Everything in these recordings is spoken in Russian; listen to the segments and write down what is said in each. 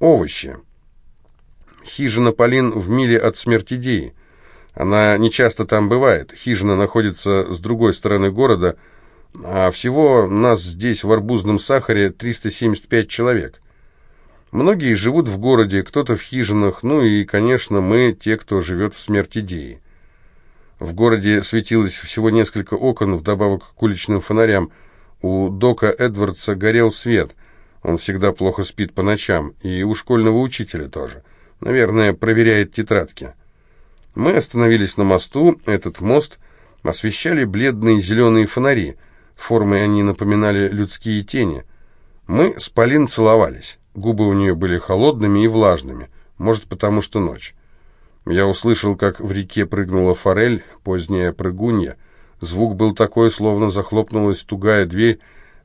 Овощи. Хижина Полин в миле от смертидеи. Она не часто там бывает. Хижина находится с другой стороны города, а всего нас здесь в арбузном сахаре 375 человек. Многие живут в городе, кто-то в хижинах, ну и, конечно, мы, те, кто живет в смертидеи. В городе светилось всего несколько окон, вдобавок к уличным фонарям. У Дока Эдвардса горел свет. Он всегда плохо спит по ночам, и у школьного учителя тоже. Наверное, проверяет тетрадки. Мы остановились на мосту. Этот мост освещали бледные зеленые фонари. Формой они напоминали людские тени. Мы с Полин целовались. Губы у нее были холодными и влажными. Может, потому что ночь. Я услышал, как в реке прыгнула форель, поздняя прыгунья. Звук был такой, словно захлопнулась тугая дверь.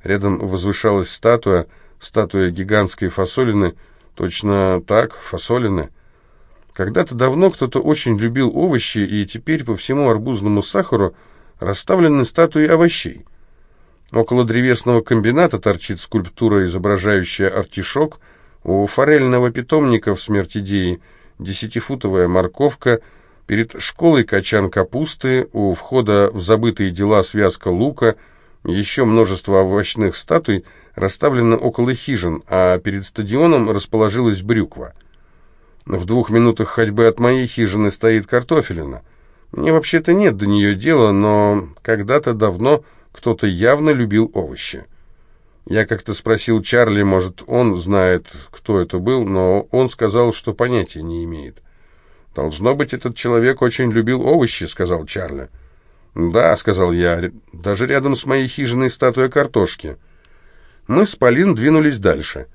Рядом возвышалась статуя, статуя гигантской фасолины. Точно так, фасолины. Когда-то давно кто-то очень любил овощи, и теперь по всему арбузному сахару расставлены статуи овощей. Около древесного комбината торчит скульптура, изображающая артишок. У форельного питомника в смертидеи десятифутовая морковка, перед школой качан капусты, у входа в забытые дела связка лука, еще множество овощных статуй расставлено около хижин, а перед стадионом расположилась брюква – в двух минутах ходьбы от моей хижины стоит картофелина. Мне вообще-то нет до нее дела, но когда-то давно кто-то явно любил овощи. Я как-то спросил Чарли, может, он знает, кто это был, но он сказал, что понятия не имеет. «Должно быть, этот человек очень любил овощи», — сказал Чарли. «Да», — сказал я, — «даже рядом с моей хижиной статуя картошки». Мы с Полин двинулись дальше.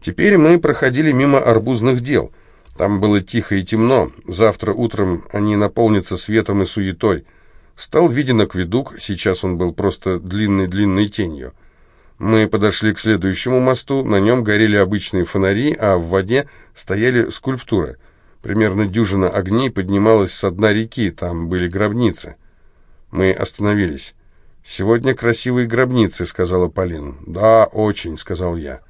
Теперь мы проходили мимо арбузных дел — там было тихо и темно. Завтра утром они наполнятся светом и суетой. Стал виден акведук, сейчас он был просто длинной-длинной тенью. Мы подошли к следующему мосту, на нем горели обычные фонари, а в воде стояли скульптуры. Примерно дюжина огней поднималась с дна реки, там были гробницы. Мы остановились. «Сегодня красивые гробницы», — сказала Полин. «Да, очень», — сказал я.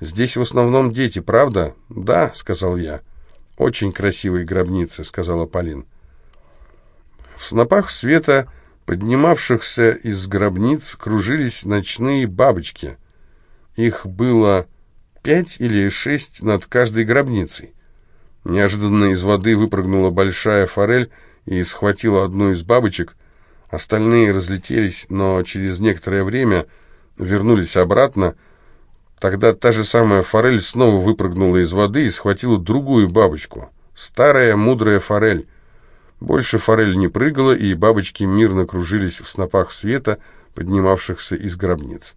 «Здесь в основном дети, правда?» «Да», — сказал я. «Очень красивые гробницы», — сказала Полин. В снопах света, поднимавшихся из гробниц, кружились ночные бабочки. Их было пять или шесть над каждой гробницей. Неожиданно из воды выпрыгнула большая форель и схватила одну из бабочек. Остальные разлетелись, но через некоторое время вернулись обратно, Тогда та же самая форель снова выпрыгнула из воды и схватила другую бабочку. Старая, мудрая форель. Больше форель не прыгала, и бабочки мирно кружились в снопах света, поднимавшихся из гробниц.